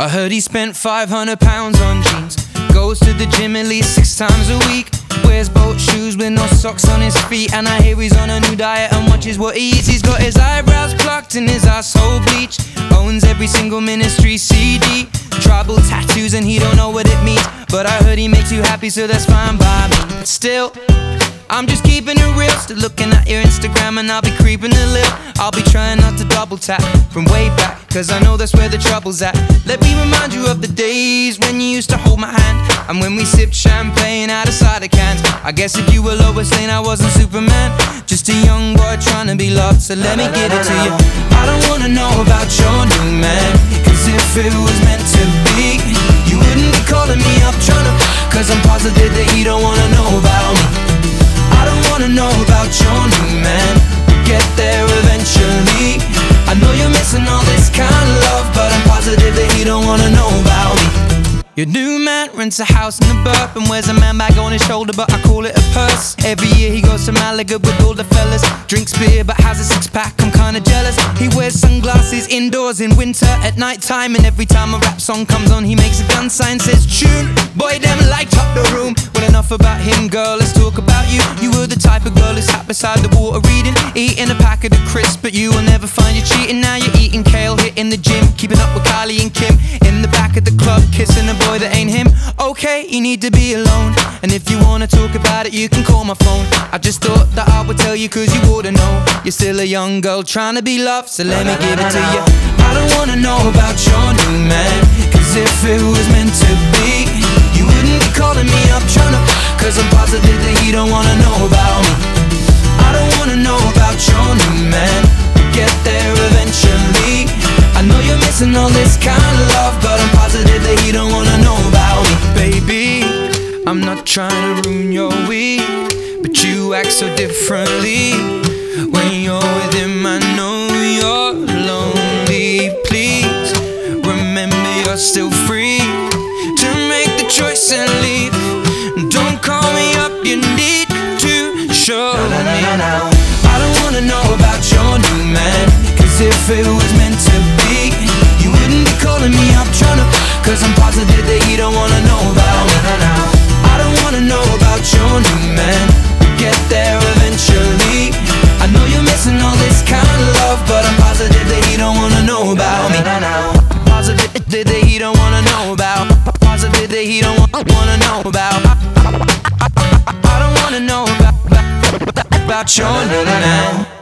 I heard he spent 500 pounds on jeans. Goes to the gym at least six times a week. Wears boat shoes with no socks on his feet. And I hear he's on a new diet and watches what he eats. He's got his eyebrows plucked and his asshole bleached. Owns every single ministry CD. Tribal tattoos and he don't know what it means. But I heard he makes you happy, so that's fine by me. But still. I'm just keeping it real, still looking at your Instagram and I'll be creeping a little. I'll be trying not to double tap from way back, cause I know that's where the trouble's at. Let me remind you of the days when you used to hold my hand and when we sipped champagne out of cider cans. I guess if you were Lois Lane, I wasn't Superman. Just a young boy trying to be loved, so let me give it to you. I don't wanna know about your new man, cause if it was meant to know about your new man. We'll get there eventually. I know you're missing all this kind of love, but I'm positive that he don't wanna know about me. Your new man rents a house in the burp and wears a man bag on his shoulder, but I call it a purse. Every year he goes to Malaga with all the fellas. Drinks beer, but has a six pack. I'm kinda jealous. He wears sunglasses indoors in winter at night time, and every time a rap song comes on, he makes a gun sign, says tune. Boy, them light up the room. Well, enough about him, girl. Girl sat beside the water reading, eating a pack of the crisp, but you will never find you cheating. Now you're eating kale, hitting the gym, keeping up with Kylie and Kim in the back of the club, kissing a boy that ain't him. Okay, you need to be alone, and if you wanna talk about it, you can call my phone. I just thought that I would tell you, cause you oughta know. You're still a young girl trying to be loved, so let me give it to you. I don't wanna know about your new man, cause if it was meant to be, you wouldn't be calling me up trying to, cause I'm positive that he don't wanna know about me. Kind of love, but I'm positive that he don't wanna know about me, baby. I'm not trying to ruin your week, but you act so differently when you're with him. I know you're lonely. Please remember you're still free to make the choice and leave. Don't call me up, you need to show me. I don't wanna know about your new man, cause if it was cause I'm positive that he don't wanna know about me. Now. I don't wanna know about your new man, we'll get there eventually. I know you're missing all this kind of love, but I'm positive that he don't wanna know about me. Positive that he don't wanna know about. Positive that he don't wa- wanna know about. I don't wanna know about, about, about your new man.